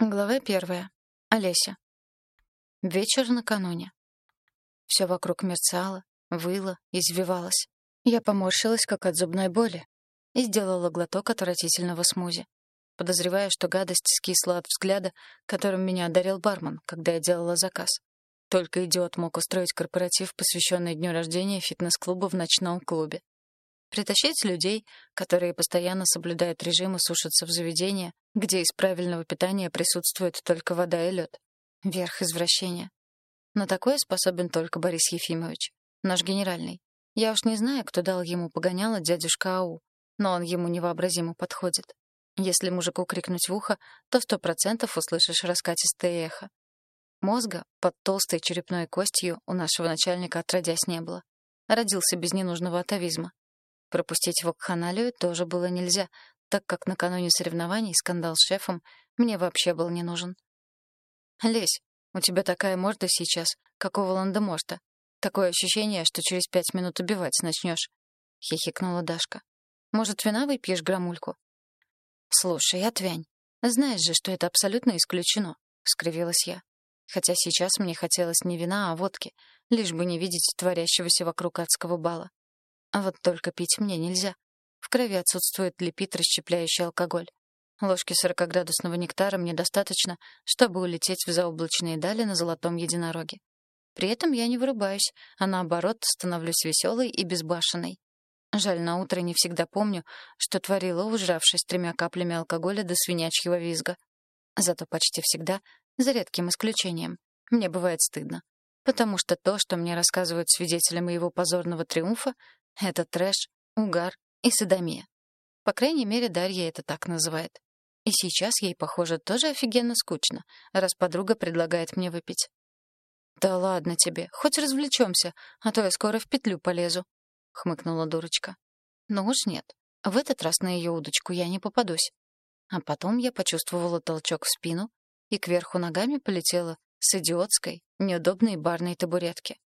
Глава первая. Олеся. Вечер накануне. Все вокруг мерцало, выло, извивалось. Я поморщилась, как от зубной боли, и сделала глоток отвратительного смузи. Подозревая, что гадость скисла от взгляда, которым меня одарил бармен, когда я делала заказ. Только идиот мог устроить корпоратив, посвященный дню рождения фитнес-клуба в ночном клубе. Притащить людей, которые постоянно соблюдают режим и сушатся в заведения, где из правильного питания присутствует только вода и лед. Верх извращения. На такое способен только Борис Ефимович, наш генеральный. Я уж не знаю, кто дал ему погоняло дядюшка Ау, но он ему невообразимо подходит. Если мужику крикнуть в ухо, то сто процентов услышишь раскатистое эхо. Мозга под толстой черепной костью у нашего начальника отродясь не было. Родился без ненужного атовизма. Пропустить вакханалию тоже было нельзя, так как накануне соревнований скандал с шефом мне вообще был не нужен. «Лесь, у тебя такая морда сейчас, как у Волан-де-Морта. Такое ощущение, что через пять минут убивать начнешь», — хихикнула Дашка. «Может, вина выпьешь грамульку?» «Слушай, отвянь. Знаешь же, что это абсолютно исключено», — скривилась я. Хотя сейчас мне хотелось не вина, а водки, лишь бы не видеть творящегося вокруг адского бала. А вот только пить мне нельзя. В крови отсутствует липид, расщепляющий алкоголь. Ложки сорокоградусного нектара мне достаточно, чтобы улететь в заоблачные дали на золотом единороге. При этом я не вырубаюсь, а наоборот становлюсь веселой и безбашенной. Жаль, на утро не всегда помню, что творила, ужравшись тремя каплями алкоголя до свинячьего визга. Зато почти всегда, за редким исключением, мне бывает стыдно. Потому что то, что мне рассказывают свидетели моего позорного триумфа, это трэш, угар и садомия. По крайней мере, Дарья это так называет. И сейчас ей, похоже, тоже офигенно скучно, раз подруга предлагает мне выпить. «Да ладно тебе, хоть развлечемся, а то я скоро в петлю полезу», — хмыкнула дурочка. «Ну уж нет, в этот раз на ее удочку я не попадусь». А потом я почувствовала толчок в спину и кверху ногами полетела с идиотской, неудобной барной табуретки.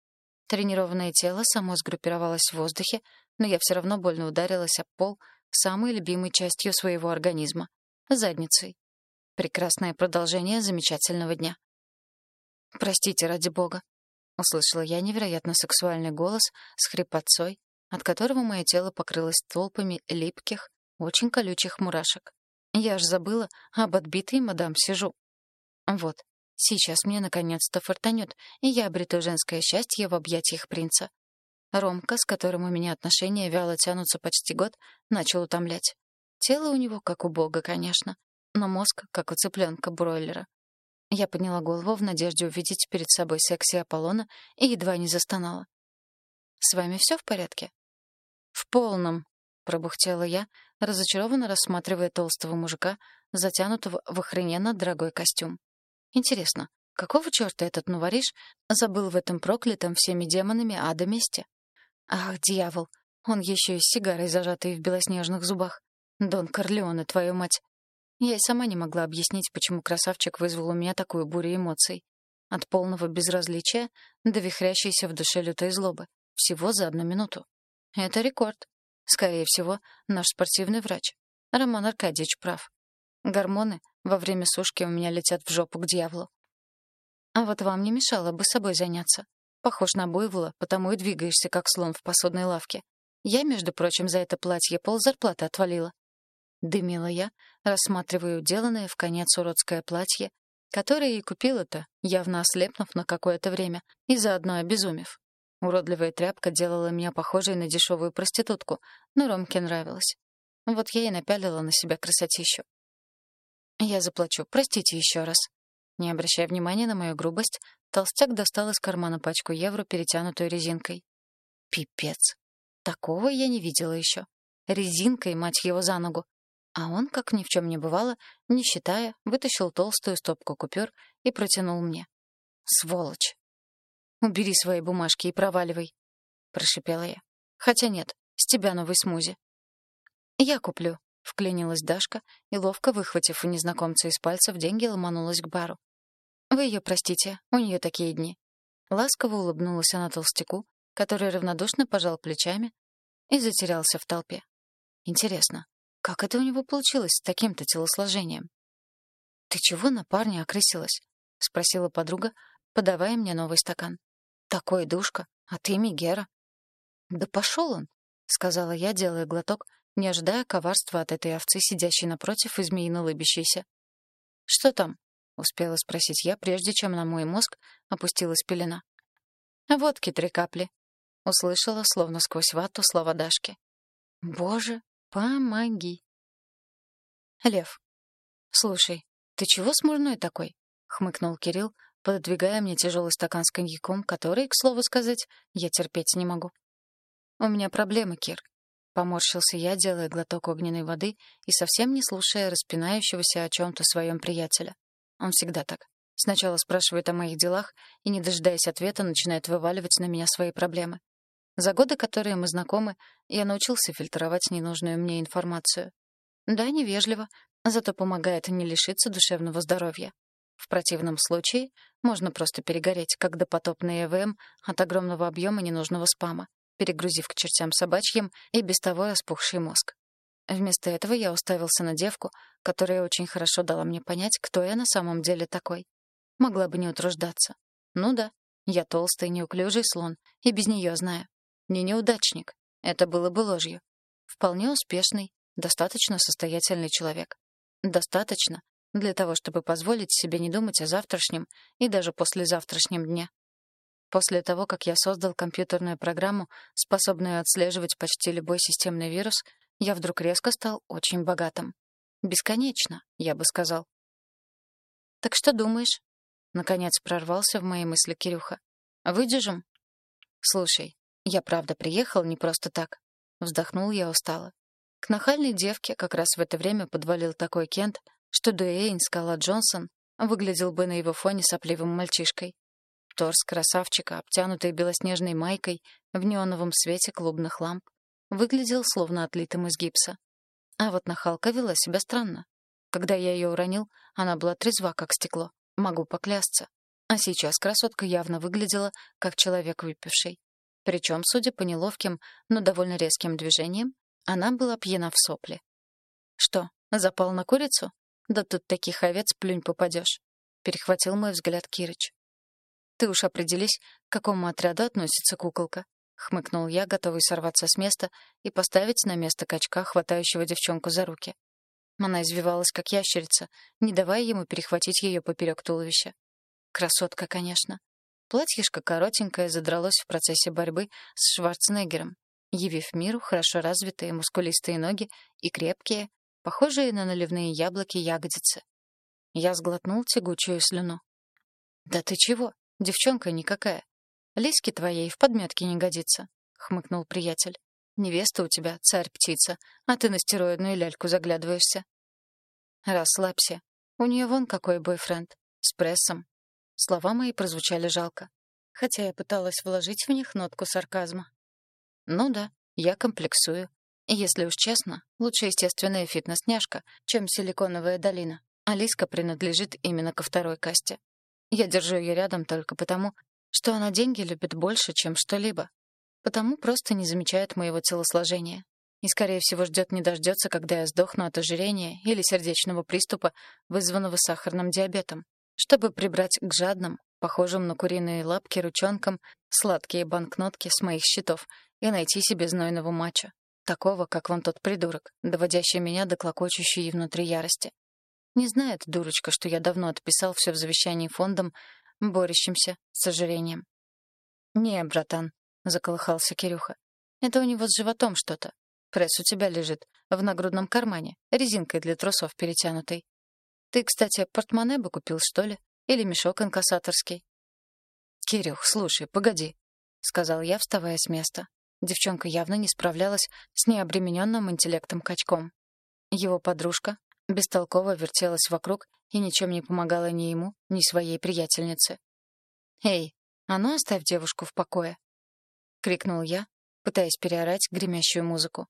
Тренированное тело само сгруппировалось в воздухе, но я все равно больно ударилась об пол самой любимой частью своего организма — задницей. Прекрасное продолжение замечательного дня. «Простите, ради бога», — услышала я невероятно сексуальный голос с хрипотцой, от которого мое тело покрылось толпами липких, очень колючих мурашек. Я аж забыла об отбитой мадам сижу. Вот, Сейчас мне наконец-то фартанет, и я обрету женское счастье в объятиях принца. Ромка, с которым у меня отношения вяло тянутся почти год, начал утомлять. Тело у него как у бога, конечно, но мозг как у цыпленка-бройлера. Я подняла голову в надежде увидеть перед собой секси Аполлона и едва не застонала. «С вами все в порядке?» «В полном», — пробухтела я, разочарованно рассматривая толстого мужика, затянутого в охрененно дорогой костюм. Интересно, какого черта этот новориш забыл в этом проклятом всеми демонами ада месте? Ах, дьявол, он еще и с сигарой, зажатой в белоснежных зубах. Дон Корлеоне, твою мать. Я и сама не могла объяснить, почему красавчик вызвал у меня такую бурю эмоций. От полного безразличия до вихрящейся в душе лютой злобы. Всего за одну минуту. Это рекорд. Скорее всего, наш спортивный врач. Роман Аркадьевич прав. Гормоны во время сушки у меня летят в жопу к дьяволу. А вот вам не мешало бы собой заняться. Похож на буйвола, потому и двигаешься, как слон в посудной лавке. Я, между прочим, за это платье пол зарплаты отвалила. Дымила я, рассматривая уделанное в конец уродское платье, которое и купила-то, явно ослепнув на какое-то время и заодно обезумев. Уродливая тряпка делала меня похожей на дешевую проститутку, но Ромке нравилось. Вот я и напялила на себя красотищу. «Я заплачу. Простите еще раз». Не обращая внимания на мою грубость, толстяк достал из кармана пачку евро, перетянутую резинкой. Пипец. Такого я не видела еще. Резинкой, мать его, за ногу. А он, как ни в чем не бывало, не считая, вытащил толстую стопку купюр и протянул мне. «Сволочь!» «Убери свои бумажки и проваливай», — прошипела я. «Хотя нет, с тебя новый смузи». «Я куплю», Вклинилась Дашка и, ловко выхватив у незнакомца из пальцев деньги, ломанулась к бару. «Вы ее простите, у нее такие дни». Ласково улыбнулась она толстяку, который равнодушно пожал плечами и затерялся в толпе. Интересно, как это у него получилось с таким-то телосложением? «Ты чего на парня окрысилась?» — спросила подруга, подавая мне новый стакан. «Такой душка, а ты Мигера». «Да пошел он!» — сказала я, делая глоток, не ожидая коварства от этой овцы, сидящей напротив и змеино лыбящейся. «Что там?» — успела спросить я, прежде чем на мой мозг опустилась пелена. «Водки три капли», — услышала, словно сквозь вату, слова Дашки. «Боже, помоги!» «Лев, слушай, ты чего смурной такой?» — хмыкнул Кирилл, пододвигая мне тяжелый стакан с коньяком, который, к слову сказать, я терпеть не могу. «У меня проблемы, Кир», — поморщился я, делая глоток огненной воды и совсем не слушая распинающегося о чем-то своем приятеля. Он всегда так. Сначала спрашивает о моих делах и, не дожидаясь ответа, начинает вываливать на меня свои проблемы. За годы, которые мы знакомы, я научился фильтровать ненужную мне информацию. Да, невежливо, зато помогает не лишиться душевного здоровья. В противном случае можно просто перегореть, как допотопный ЭВМ от огромного объема ненужного спама, перегрузив к чертям собачьим и без того распухший мозг. Вместо этого я уставился на девку, которая очень хорошо дала мне понять, кто я на самом деле такой. Могла бы не утруждаться. Ну да, я толстый, неуклюжий слон, и без нее знаю. Не неудачник. Это было бы ложью. Вполне успешный, достаточно состоятельный человек. Достаточно для того, чтобы позволить себе не думать о завтрашнем и даже послезавтрашнем дне. После того, как я создал компьютерную программу, способную отслеживать почти любой системный вирус, я вдруг резко стал очень богатым. Бесконечно, я бы сказал. «Так что думаешь?» Наконец прорвался в мои мысли Кирюха. «Выдержим?» «Слушай, я правда приехал не просто так. Вздохнул я устало. К нахальной девке как раз в это время подвалил такой Кент, что Дуэйн Скала Джонсон выглядел бы на его фоне сопливым мальчишкой. Торс красавчика, обтянутый белоснежной майкой в неоновом свете клубных ламп, выглядел словно отлитым из гипса. А вот нахалка вела себя странно. Когда я ее уронил, она была трезва, как стекло. Могу поклясться. А сейчас красотка явно выглядела, как человек выпивший. Причем, судя по неловким, но довольно резким движениям, она была пьяна в сопли. «Что, запал на курицу? Да тут таких овец плюнь попадешь», — перехватил мой взгляд Кирыч. «Ты уж определись, к какому отряду относится куколка», — хмыкнул я, готовый сорваться с места и поставить на место качка, хватающего девчонку за руки. Она извивалась, как ящерица, не давая ему перехватить ее поперек туловища. Красотка, конечно. Платьишко коротенькое задралось в процессе борьбы с Шварценеггером, явив миру хорошо развитые мускулистые ноги и крепкие, похожие на наливные яблоки ягодицы. Я сглотнул тягучую слюну. «Да ты чего? Девчонка никакая. Лиськи твоей в подметке не годится», — хмыкнул приятель. «Невеста у тебя, царь-птица, а ты на стероидную ляльку заглядываешься». «Расслабься. У нее вон какой бойфренд. С прессом. Слова мои прозвучали жалко, хотя я пыталась вложить в них нотку сарказма. Ну да, я комплексую. И если уж честно, лучше естественная фитнес-няшка, чем силиконовая долина. Алиска принадлежит именно ко второй касте. Я держу ее рядом только потому, что она деньги любит больше, чем что-либо. Потому просто не замечает моего телосложения. И, скорее всего, ждет не дождется, когда я сдохну от ожирения или сердечного приступа, вызванного сахарным диабетом чтобы прибрать к жадным, похожим на куриные лапки ручонкам, сладкие банкнотки с моих счетов и найти себе знойного мачо, такого, как вон тот придурок, доводящий меня до клокочущей внутри ярости. Не знает дурочка, что я давно отписал все в завещании фондом, борющимся с ожирением. «Не, братан», — заколыхался Кирюха, — «это у него с животом что-то. Пресс у тебя лежит в нагрудном кармане, резинкой для трусов перетянутой. Ты, кстати, портмоне бы купил, что ли? Или мешок инкассаторский?» «Кирюх, слушай, погоди», — сказал я, вставая с места. Девчонка явно не справлялась с необремененным интеллектом качком. Его подружка бестолково вертелась вокруг и ничем не помогала ни ему, ни своей приятельнице. «Эй, а ну оставь девушку в покое!» — крикнул я, пытаясь переорать гремящую музыку.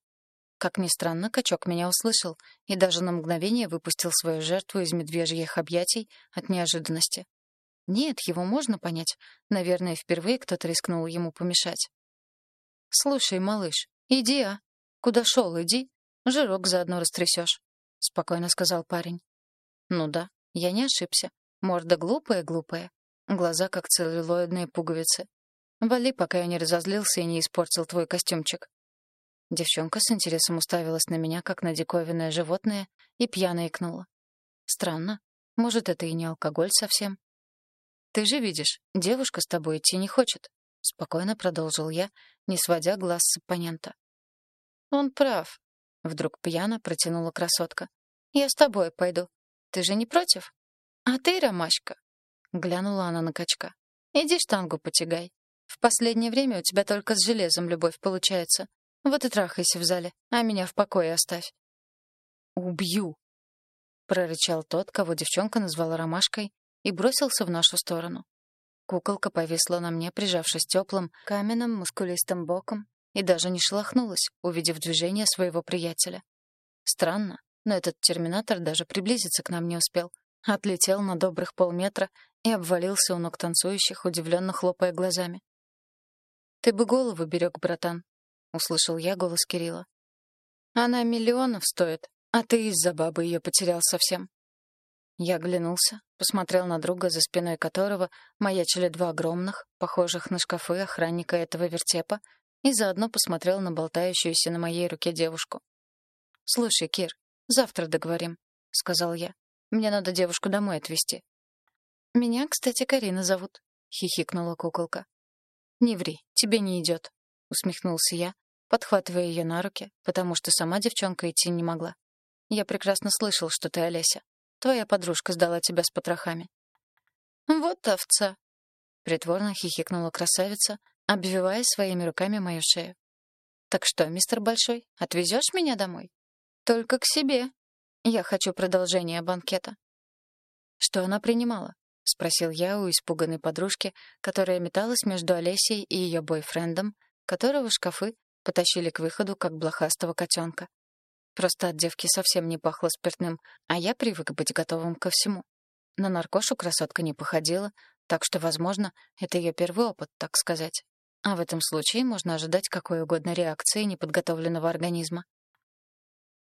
Как ни странно, качок меня услышал и даже на мгновение выпустил свою жертву из медвежьих объятий от неожиданности. Нет, его можно понять. Наверное, впервые кто-то рискнул ему помешать. «Слушай, малыш, иди, а? Куда шел, иди. Жирок заодно растрясешь», — спокойно сказал парень. «Ну да, Я не ошибся. Морда глупая-глупая. Глаза как целлюлоидные пуговицы. Вали, пока я не разозлился и не испортил твой костюмчик. Девчонка с интересом уставилась на меня, как на диковинное животное, и пьяно икнула. Странно. Может, это и не алкоголь совсем? Ты же видишь, девушка с тобой идти не хочет. Спокойно продолжил я, не сводя глаз с оппонента. Он прав. Вдруг пьяно протянула красотка. Я с тобой пойду. Ты же не против? А ты, Ромашка, глянула она на качка. Иди штангу потягай. В последнее время у тебя только с железом любовь получается. Вот и трахайся в зале, а меня в покое оставь. Убью, прорычал тот, кого девчонка назвала ромашкой, и бросился в нашу сторону. Куколка повисла на мне, прижавшись теплым, каменным, мускулистым боком, и даже не шелохнулась, увидев движение своего приятеля. Странно, но этот терминатор даже приблизиться к нам не успел. Отлетел на добрых полметра и обвалился у ног танцующих, удивленно хлопая глазами. «Ты бы голову берег, братан», — услышал я голос Кирилла. «Она миллионов стоит, а ты из-за бабы ее потерял совсем». Я оглянулся, посмотрел на друга, за спиной которого маячили два огромных, похожих на шкафы охранника этого вертепа, и заодно посмотрел на болтающуюся на моей руке девушку. «Слушай, Кир, завтра договорим», — сказал я. «Мне надо девушку домой отвезти». «Меня, кстати, Карина зовут», — хихикнула куколка. «Не ври, тебе не идет», — усмехнулся я, подхватывая ее на руки, потому что сама девчонка идти не могла. «Я прекрасно слышал, что ты Олеся. Твоя подружка сдала тебя с потрохами». «Вот овца», — притворно хихикнула красавица, обвивая своими руками мою шею. «Так что, мистер Большой, отвезешь меня домой?» «Только к себе. Я хочу продолжения банкета». Что она принимала? — спросил я у испуганной подружки, которая металась между Олесей и ее бойфрендом, которого шкафы потащили к выходу, как блохастого котенка. Просто от девки совсем не пахло спиртным, а я привык быть готовым ко всему. На наркошу красотка не походила, так что, возможно, это ее первый опыт, так сказать. А в этом случае можно ожидать какой угодно реакции неподготовленного организма.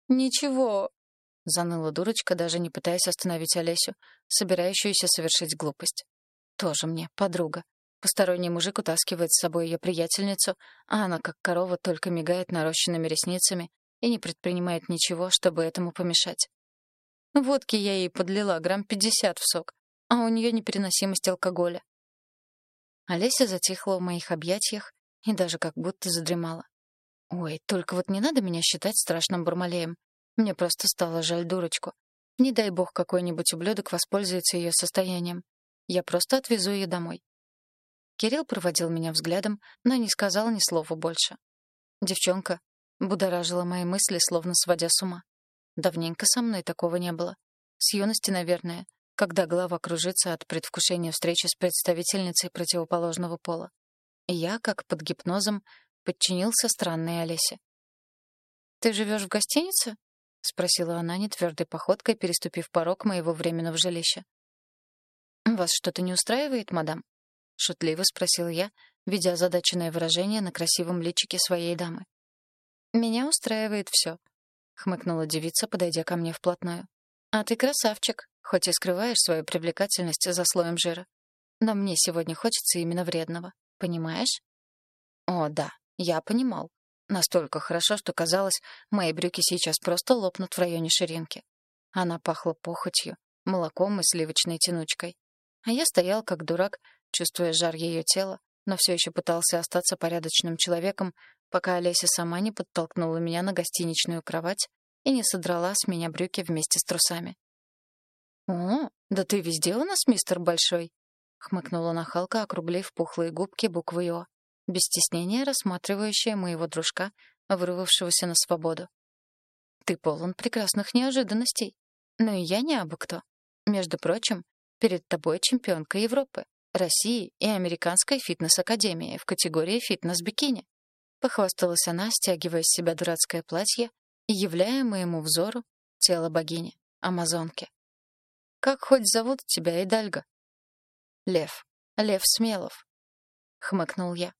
«Ничего», — заныла дурочка, даже не пытаясь остановить Олесю, собирающуюся совершить глупость. «Тоже мне, подруга. Посторонний мужик утаскивает с собой ее приятельницу, а она, как корова, только мигает нарощенными ресницами и не предпринимает ничего, чтобы этому помешать. Водки я ей подлила грамм пятьдесят в сок, а у нее непереносимость алкоголя. Олеся затихла в моих объятиях и даже как будто задремала. Ой, только вот не надо меня считать страшным бурмалеем. Мне просто стало жаль дурочку. Не дай бог какой-нибудь ублюдок воспользуется ее состоянием. Я просто отвезу ее домой. Кирилл проводил меня взглядом, но не сказал ни слова больше. Девчонка будоражила мои мысли, словно сводя с ума. Давненько со мной такого не было. С юности, наверное, когда голова кружится от предвкушения встречи с представительницей противоположного пола. И я, как под гипнозом, подчинился странной Олесе. «Ты живешь в гостинице?» — спросила она нетвердой походкой, переступив порог моего временного жилища. «Вас что-то не устраивает, мадам?» — шутливо спросил я, видя озадаченное выражение на красивом личике своей дамы. «Меня устраивает все», — хмыкнула девица, подойдя ко мне вплотную. «А ты красавчик хоть и скрываешь свою привлекательность за слоем жира. Но мне сегодня хочется именно вредного, понимаешь? О, да, я понимал. Настолько хорошо, что казалось, мои брюки сейчас просто лопнут в районе ширинки. Она пахла похотью, молоком и сливочной тянучкой. А я стоял как дурак, чувствуя жар ее тела, но все еще пытался остаться порядочным человеком, пока Олеся сама не подтолкнула меня на гостиничную кровать и не содрала с меня брюки вместе с трусами. «О, да ты везде у нас, мистер Большой!» — хмыкнула нахалка, округлив пухлые губки буквы «О», без стеснения рассматривающая моего дружка, вырвавшегося на свободу. «Ты полон прекрасных неожиданностей. Но и я не абы кто. Между прочим, перед тобой чемпионка Европы, России и Американской фитнес-академии в категории фитнес-бикини». Похвасталась она, стягивая с себя дурацкое платье являя моему взору тело богини, амазонки. Как хоть зовут тебя, Идальга? Лев. Лев Смелов. Хмыкнул я.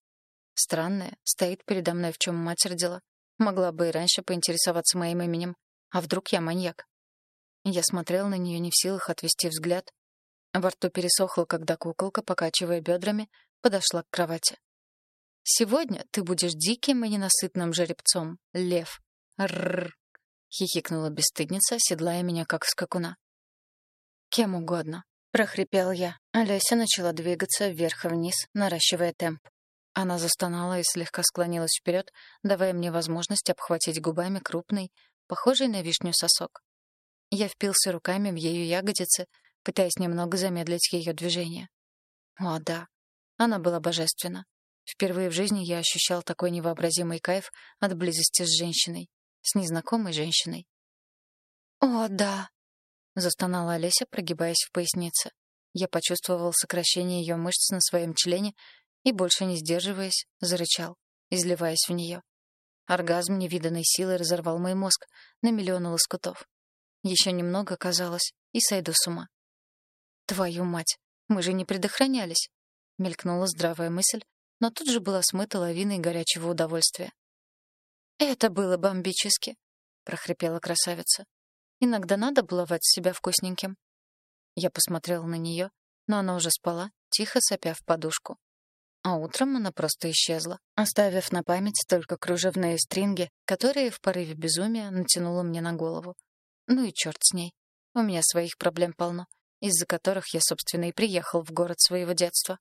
Странная, стоит передо мной, в чем мать родила. Могла бы и раньше поинтересоваться моим именем. А вдруг я маньяк? Я смотрел на нее не в силах отвести взгляд. Во рту пересохло, когда куколка, покачивая бедрами, подошла к кровати. «Сегодня ты будешь диким и ненасытным жеребцом, лев. Рррр!» — хихикнула бесстыдница, седлая меня как скакуна. «Кем угодно», — прохрипел я. Олеся начала двигаться вверх и вниз, наращивая темп. Она застонала и слегка склонилась вперед, давая мне возможность обхватить губами крупный, похожий на вишню сосок. Я впился руками в ее ягодицы, пытаясь немного замедлить ее движение. О, да, она была божественна. Впервые в жизни я ощущал такой невообразимый кайф от близости с женщиной, с незнакомой женщиной. «О, да!» — застонала Олеся, прогибаясь в пояснице. Я почувствовал сокращение ее мышц на своем члене и, больше не сдерживаясь, зарычал, изливаясь в нее. Оргазм невиданной силы разорвал мой мозг на миллионы лоскутов. Еще немного, казалось, и сойду с ума. «Твою мать, мы же не предохранялись!» — мелькнула здравая мысль, но тут же была смыта лавиной горячего удовольствия. «Это было бомбически!» — прохрипела красавица. «Иногда надо баловать себя вкусненьким». Я посмотрела на нее, но она уже спала, тихо сопя в подушку. А утром она просто исчезла, оставив на память только кружевные стринги, которые в порыве безумия натянула мне на голову. Ну и черт с ней. У меня своих проблем полно, из-за которых я, собственно, и приехал в город своего детства.